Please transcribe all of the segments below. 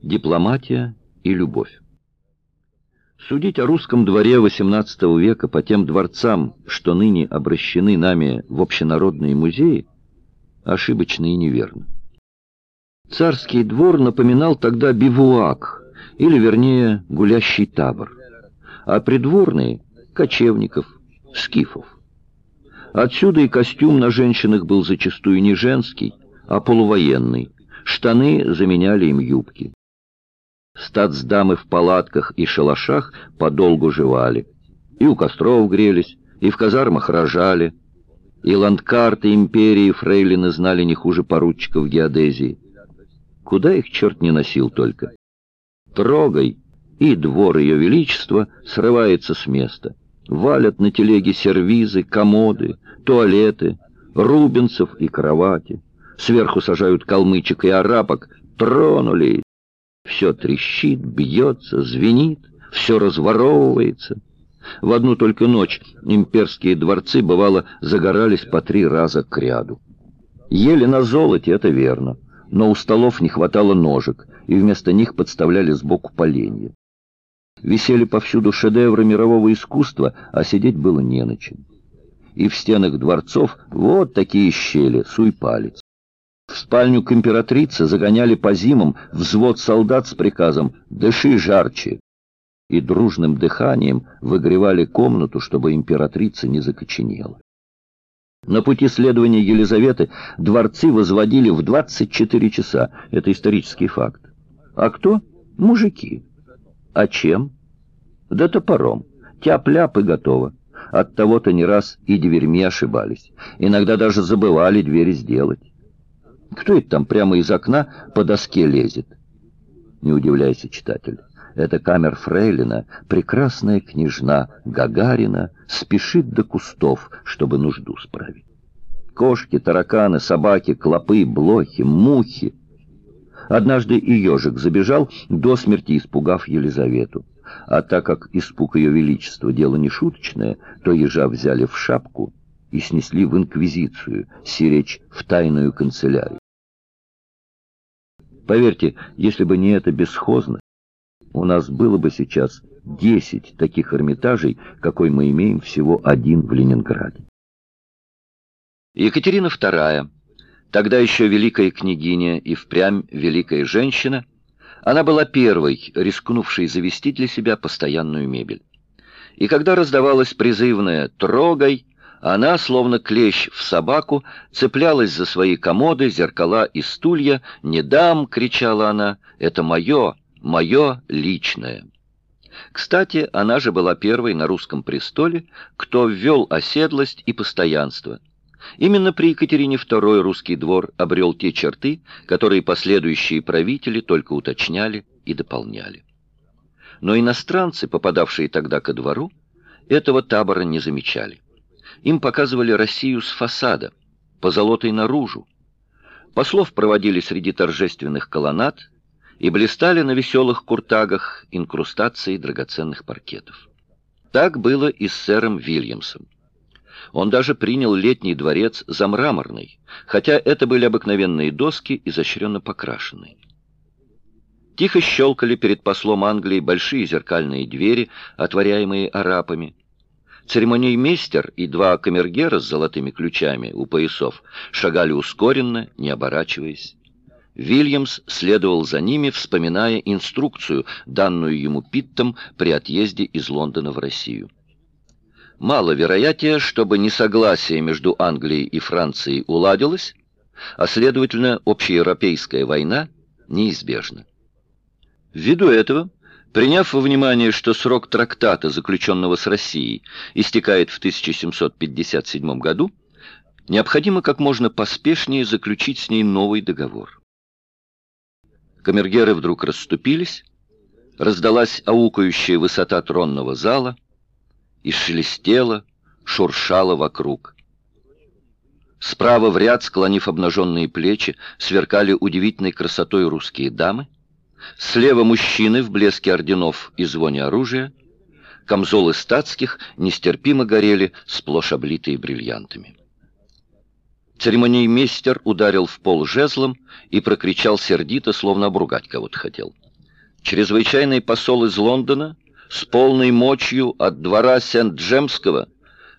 Дипломатия и любовь. Судить о русском дворе XVIII века по тем дворцам, что ныне обращены нами в общенародные музеи, ошибочно и неверно. Царский двор напоминал тогда бивуак, или, вернее, гулящий табор, а придворные — кочевников, скифов. Отсюда и костюм на женщинах был зачастую не женский, а полувоенный. Штаны заменяли им юбки. Стацдамы в палатках и шалашах подолгу жевали. И у костров грелись, и в казармах рожали. И ландкарты империи фрейлины знали не хуже поручиков геодезии. Куда их черт не носил только. Трогай, и двор ее величества срывается с места. Валят на телеге сервизы, комоды, туалеты, рубинцев и кровати. Сверху сажают калмычек и арапок. Тронули, все трещит, бьется, звенит, все разворовывается. В одну только ночь имперские дворцы, бывало, загорались по три раза к ряду. Ели на золоте, это верно, но у столов не хватало ножек, и вместо них подставляли сбоку поленья. Висели повсюду шедевры мирового искусства, а сидеть было не на чем. И в стенах дворцов вот такие щели, суй палец. В спальню к императрице загоняли по зимам взвод солдат с приказом «дыши жарче» и дружным дыханием выгревали комнату, чтобы императрица не закоченела. На пути следования Елизаветы дворцы возводили в 24 часа. Это исторический факт. А кто? Мужики. А чем? Да топором. Тяп-ляп и готово. От того-то не раз и дверьми ошибались. Иногда даже забывали двери сделать. Кто это там прямо из окна по доске лезет? Не удивляйся, читатель. Это камер Фрейлина, прекрасная княжна Гагарина, спешит до кустов, чтобы нужду справить. Кошки, тараканы, собаки, клопы, блохи, мухи. Однажды и ежик забежал, до смерти испугав Елизавету. А так как испуг ее величества дело не шуточное, то ежа взяли в шапку и снесли в инквизицию, сиречь в тайную канцелярию. Поверьте, если бы не эта бесхозность, у нас было бы сейчас десять таких Эрмитажей, какой мы имеем всего один в Ленинграде. Екатерина II, тогда еще великая княгиня и впрямь великая женщина, она была первой, рискнувшей завести для себя постоянную мебель. И когда раздавалось призывное «трогай», она, словно клещ в собаку, цеплялась за свои комоды, зеркала и стулья. «Не дам!» — кричала она. «Это мое, мое личное». Кстати, она же была первой на русском престоле, кто ввел оседлость и постоянство. Именно при Екатерине II русский двор обрел те черты, которые последующие правители только уточняли и дополняли. Но иностранцы, попадавшие тогда ко двору, этого табора не замечали. Им показывали Россию с фасада, позолотой наружу. Послов проводили среди торжественных колоннад и блистали на веселых куртагах инкрустации драгоценных паркетов. Так было и с сэром Вильямсом. Он даже принял летний дворец за мраморный, хотя это были обыкновенные доски, изощренно покрашенные. Тихо щелкали перед послом Англии большие зеркальные двери, отворяемые арапами. Церемониймейстер и два камергера с золотыми ключами у поясов шагали ускоренно, не оборачиваясь. Вильямс следовал за ними, вспоминая инструкцию, данную ему Питтом при отъезде из Лондона в Россию. Мало вероятнее, чтобы несогласие между Англией и Францией уладилось, а, следовательно, общеевропейская война неизбежна. Ввиду этого Приняв во внимание, что срок трактата, заключенного с Россией, истекает в 1757 году, необходимо как можно поспешнее заключить с ней новый договор. Камергеры вдруг расступились, раздалась аукающая высота тронного зала и шелестела, шуршала вокруг. Справа в ряд, склонив обнаженные плечи, сверкали удивительной красотой русские дамы, Слева мужчины в блеске орденов и звоне оружия. Камзолы статских нестерпимо горели, сплошь облитые бриллиантами. Церемониймейстер ударил в пол жезлом и прокричал сердито, словно обругать кого-то хотел. чрезвычайный посол из Лондона с полной мочью от двора Сент-Джемского,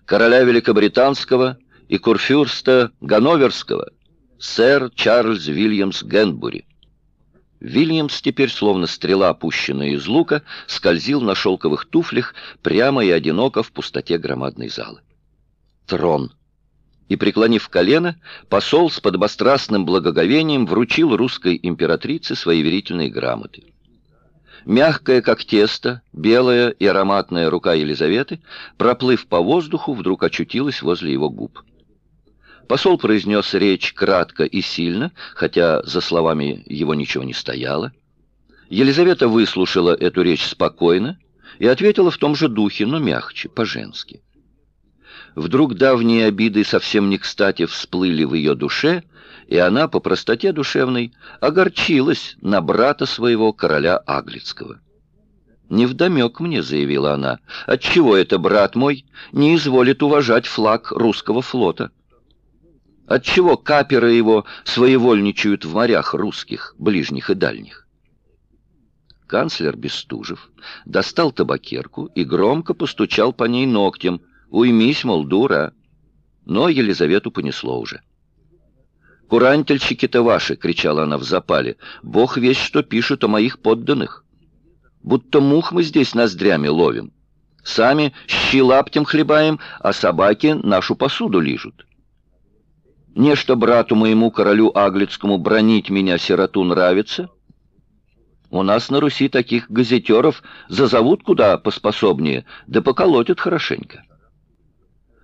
короля Великобританского и курфюрста Ганноверского, сэр Чарльз Вильямс Генбури. Вильямс теперь, словно стрела, опущенная из лука, скользил на шелковых туфлях прямо и одиноко в пустоте громадной залы. Трон. И, преклонив колено, посол с подобострастным благоговением вручил русской императрице свои верительные грамоты. Мягкая, как тесто, белая и ароматная рука Елизаветы, проплыв по воздуху, вдруг очутилась возле его губ. Посол произнес речь кратко и сильно, хотя за словами его ничего не стояло. Елизавета выслушала эту речь спокойно и ответила в том же духе, но мягче, по-женски. Вдруг давние обиды совсем не кстати всплыли в ее душе, и она по простоте душевной огорчилась на брата своего короля Аглицкого. «Невдомек мне», — заявила она, — «отчего это брат мой не изволит уважать флаг русского флота?» Отчего каперы его своевольничают в морях русских, ближних и дальних? Канцлер Бестужев достал табакерку и громко постучал по ней ногтем. «Уймись, мол, дура!» Но Елизавету понесло уже. «Курантельщики-то ваши!» — кричала она в запале. «Бог весь что пишет о моих подданных! Будто мух мы здесь ноздрями ловим. Сами щи лаптем хлебаем, а собаки нашу посуду лижут». Нечто брату моему, королю Аглицкому, бронить меня, сироту, нравится? У нас на Руси таких газетеров зазовут куда поспособнее, да поколотят хорошенько.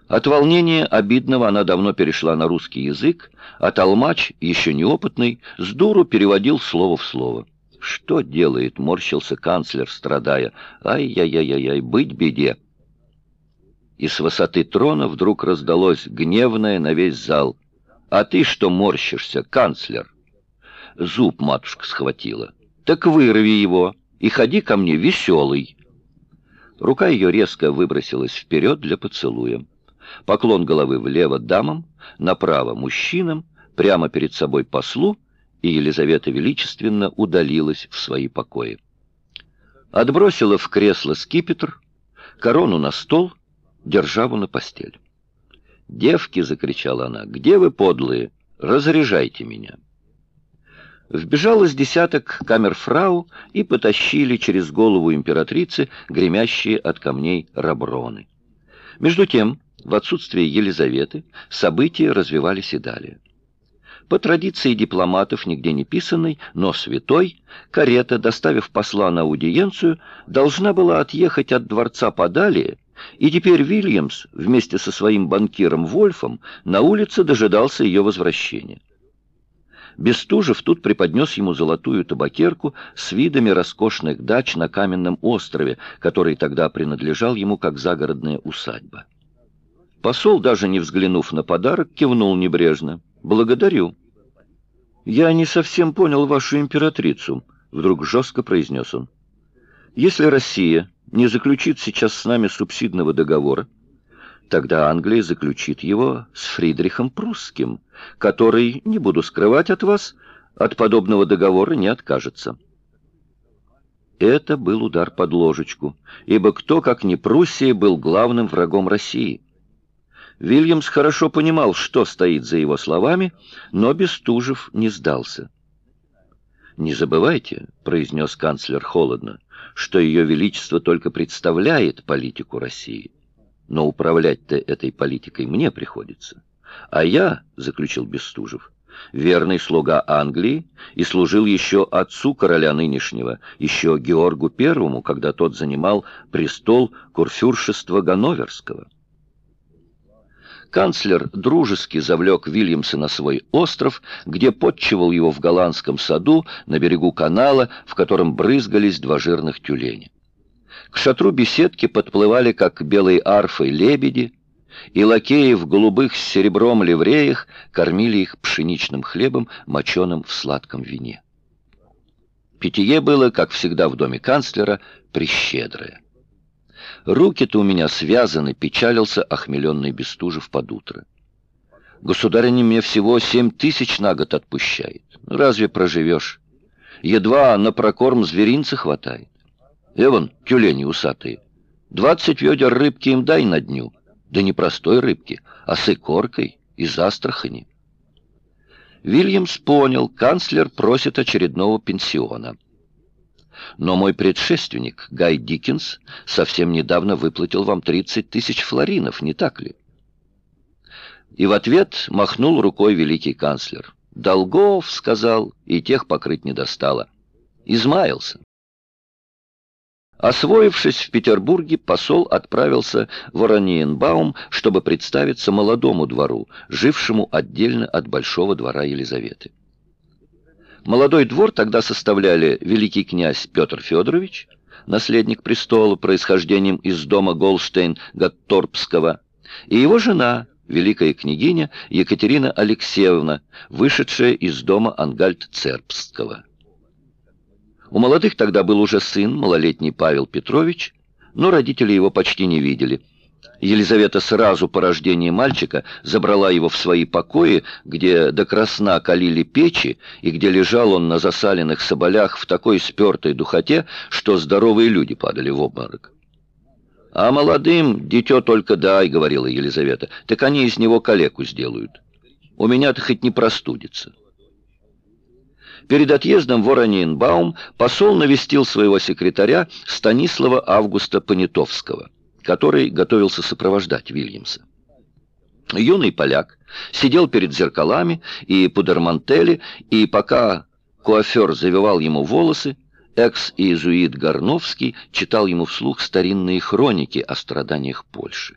От волнения обидного она давно перешла на русский язык, а толмач, еще неопытный, с дуру переводил слово в слово. «Что делает?» — морщился канцлер, страдая. «Ай-яй-яй-яй, быть беде!» И с высоты трона вдруг раздалось гневное на весь зал — а ты что морщишься, канцлер? Зуб матушка схватила. Так вырови его и ходи ко мне веселый. Рука ее резко выбросилась вперед для поцелуя. Поклон головы влево дамам, направо мужчинам, прямо перед собой послу, и Елизавета величественно удалилась в свои покои. Отбросила в кресло скипетр, корону на стол, державу на постель. «Девки!» — закричала она. «Где вы, подлые? Разряжайте меня!» Вбежало с десяток камерфрау и потащили через голову императрицы гремящие от камней раброны. Между тем, в отсутствие Елизаветы, события развивались и далее. По традиции дипломатов, нигде не писанной, но святой, карета, доставив посла на аудиенцию, должна была отъехать от дворца подалее, и теперь Вильямс вместе со своим банкиром Вольфом на улице дожидался ее возвращения. Бестужев тут преподнес ему золотую табакерку с видами роскошных дач на каменном острове, который тогда принадлежал ему как загородная усадьба. Посол, даже не взглянув на подарок, кивнул небрежно. «Благодарю». «Я не совсем понял вашу императрицу», — вдруг жестко произнес он. «Если Россия не заключит сейчас с нами субсидного договора, тогда Англия заключит его с Фридрихом Прусским, который, не буду скрывать от вас, от подобного договора не откажется. Это был удар под ложечку, ибо кто, как не Пруссия, был главным врагом России. Вильямс хорошо понимал, что стоит за его словами, но Бестужев не сдался. «Не забывайте», — произнес канцлер холодно, что Ее Величество только представляет политику России. Но управлять-то этой политикой мне приходится. А я, — заключил Бестужев, — верный слуга Англии и служил еще отцу короля нынешнего, еще Георгу Первому, когда тот занимал престол курфюршества Ганноверского. Канцлер дружески завлек Вильямса на свой остров, где подчивал его в голландском саду на берегу канала, в котором брызгались два жирных тюленя. К шатру беседки подплывали, как белые арфы, лебеди, и лакеи в голубых с серебром ливреях кормили их пшеничным хлебом, моченым в сладком вине. Питье было, как всегда в доме канцлера, прищедрое. Руки-то у меня связаны, печалился охмеленный Бестужев под утро. Государыня мне всего семь тысяч на год отпущает. Разве проживешь? Едва на прокорм зверинца хватает. Эван, тюлени усатые, двадцать ведер рыбки им дай на дню. Да не простой рыбки, а с икоркой из Астрахани. Вильямс понял, канцлер просит очередного пенсиона. Но мой предшественник, Гай Диккенс, совсем недавно выплатил вам 30 тысяч флоринов, не так ли? И в ответ махнул рукой великий канцлер. Долгов, сказал, и тех покрыть не достало. Измаялся. Освоившись в Петербурге, посол отправился в Ораниенбаум, чтобы представиться молодому двору, жившему отдельно от большого двора Елизаветы. Молодой двор тогда составляли великий князь Петр Федорович, наследник престола происхождением из дома Голштейн-Гатторпского, и его жена, великая княгиня Екатерина Алексеевна, вышедшая из дома Ангальд-Цербского. У молодых тогда был уже сын, малолетний Павел Петрович, но родители его почти не видели – Елизавета сразу по рождении мальчика забрала его в свои покои, где до красна калили печи, и где лежал он на засаленных соболях в такой спертой духоте, что здоровые люди падали в обморок. «А молодым дитё только дай», — говорила Елизавета, — «так они из него калеку сделают. У меня-то хоть не простудится». Перед отъездом в Оранинбаум посол навестил своего секретаря Станислава Августа Понятовского который готовился сопровождать Вильямса. Юный поляк сидел перед зеркалами и пудермантели, и пока куафер завивал ему волосы, экс-иезуит Горновский читал ему вслух старинные хроники о страданиях Польши.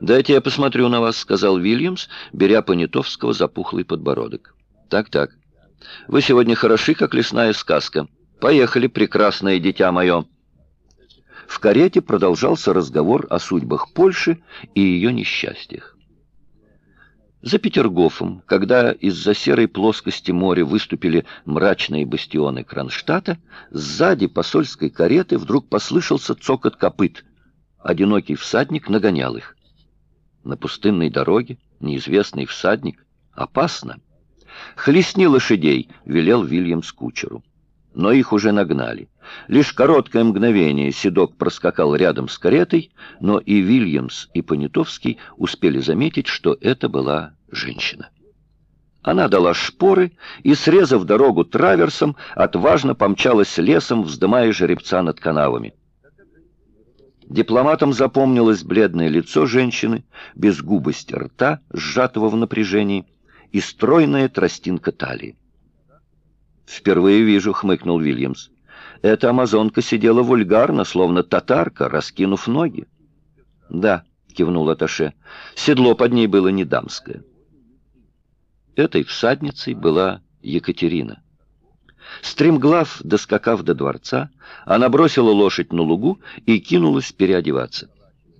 «Дайте я посмотрю на вас», — сказал Вильямс, беря Понятовского за пухлый подбородок. «Так-так. Вы сегодня хороши, как лесная сказка. Поехали, прекрасное дитя мое». В карете продолжался разговор о судьбах Польши и ее несчастьях. За Петергофом, когда из-за серой плоскости моря выступили мрачные бастионы Кронштадта, сзади посольской кареты вдруг послышался цокот копыт. Одинокий всадник нагонял их. На пустынной дороге неизвестный всадник. Опасно. «Хлестни лошадей», — велел Вильям кучеру но их уже нагнали. Лишь короткое мгновение Седок проскакал рядом с каретой, но и Вильямс, и Понятовский успели заметить, что это была женщина. Она дала шпоры и, срезав дорогу траверсом, отважно помчалась лесом, вздымая жеребца над канавами. Дипломатам запомнилось бледное лицо женщины, безгубость рта, сжатого в напряжении, и стройная тростинка талии. «Впервые вижу», — хмыкнул Вильямс. «Эта амазонка сидела вульгарно, словно татарка, раскинув ноги». «Да», — кивнул Аташе, — «седло под ней было не дамское». Этой всадницей была Екатерина. Стремглав, доскакав до дворца, она бросила лошадь на лугу и кинулась переодеваться.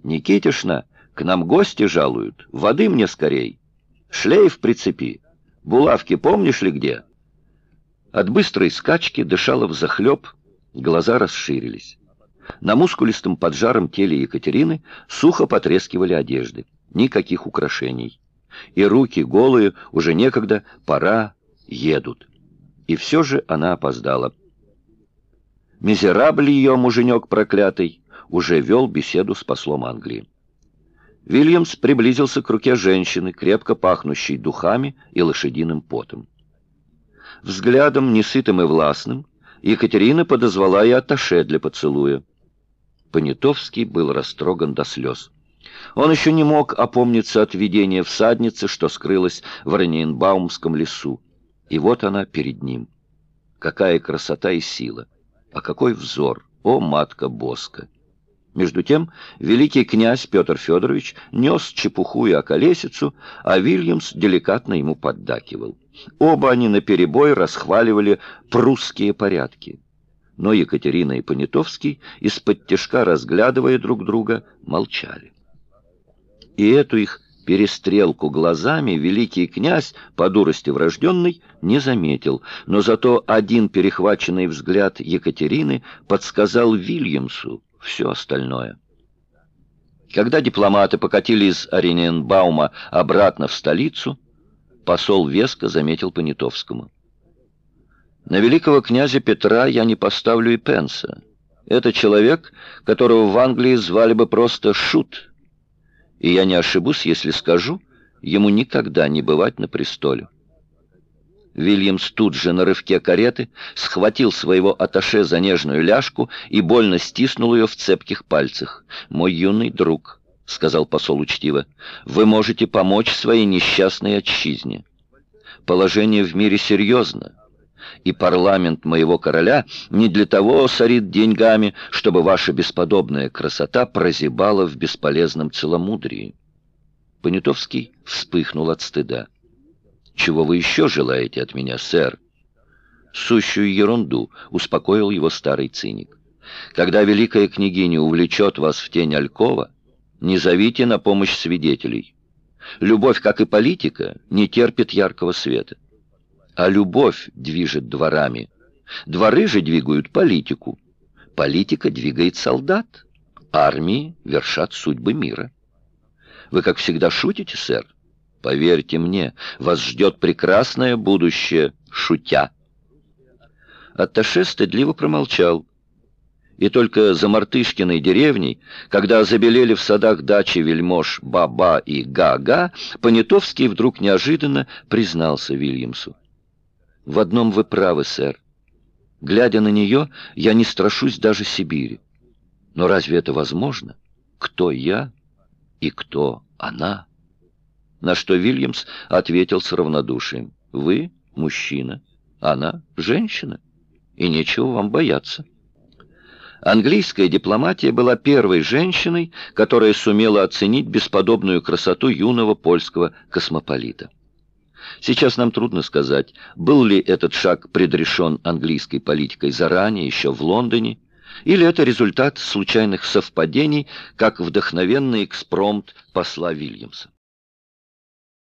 «Никитишна, к нам гости жалуют, воды мне скорей. Шлейф прицепи. Булавки помнишь ли где?» От быстрой скачки дышала взахлеб, глаза расширились. На мускулистом поджаром теле Екатерины сухо потрескивали одежды. Никаких украшений. И руки голые, уже некогда, пора, едут. И все же она опоздала. Мизерабль ее, муженек проклятый, уже вел беседу с послом Англии. Вильямс приблизился к руке женщины, крепко пахнущей духами и лошадиным потом. Взглядом, несытым и властным, Екатерина подозвала и Аташе для поцелуя. Понятовский был растроган до слез. Он еще не мог опомниться от видения всадницы, что скрылась в Раненбаумском лесу. И вот она перед ним. Какая красота и сила! А какой взор! О, матка Боска! Между тем великий князь Петр Федорович нес чепуху и околесицу, а Вильямс деликатно ему поддакивал. Оба они наперебой расхваливали прусские порядки. Но Екатерина и Понятовский, из-под тяжка разглядывая друг друга, молчали. И эту их перестрелку глазами великий князь, по дурости врожденный, не заметил, но зато один перехваченный взгляд Екатерины подсказал Вильямсу все остальное. Когда дипломаты покатили из Орененбаума обратно в столицу, посол Веско заметил Понятовскому. На великого князя Петра я не поставлю и пенса. Это человек, которого в Англии звали бы просто Шут. И я не ошибусь, если скажу, ему никогда не бывать на престоле. Вильямс тут же на рывке кареты схватил своего аташе за нежную ляжку и больно стиснул ее в цепких пальцах. «Мой юный друг», — сказал посол учтиво, — «вы можете помочь своей несчастной отчизне. Положение в мире серьезно и парламент моего короля не для того сорит деньгами, чтобы ваша бесподобная красота прозябала в бесполезном целомудрии». Понятовский вспыхнул от стыда. «Чего вы еще желаете от меня, сэр?» «Сущую ерунду», — успокоил его старый циник. «Когда великая княгиня увлечет вас в тень Алькова, не зовите на помощь свидетелей. Любовь, как и политика, не терпит яркого света а любовь движет дворами. Дворы же двигают политику. Политика двигает солдат. Армии вершат судьбы мира. Вы, как всегда, шутите, сэр? Поверьте мне, вас ждет прекрасное будущее, шутя. Атташе стыдливо промолчал. И только за Мартышкиной деревней, когда забелели в садах дачи вельмож Баба и Га-Га, Понятовский вдруг неожиданно признался Вильямсу. В одном вы правы, сэр. Глядя на нее, я не страшусь даже Сибири. Но разве это возможно? Кто я и кто она? На что Вильямс ответил с равнодушием. Вы мужчина, она женщина, и нечего вам бояться. Английская дипломатия была первой женщиной, которая сумела оценить бесподобную красоту юного польского космополита. Сейчас нам трудно сказать, был ли этот шаг предрешен английской политикой заранее, еще в Лондоне, или это результат случайных совпадений, как вдохновенный экспромт посла Вильямса.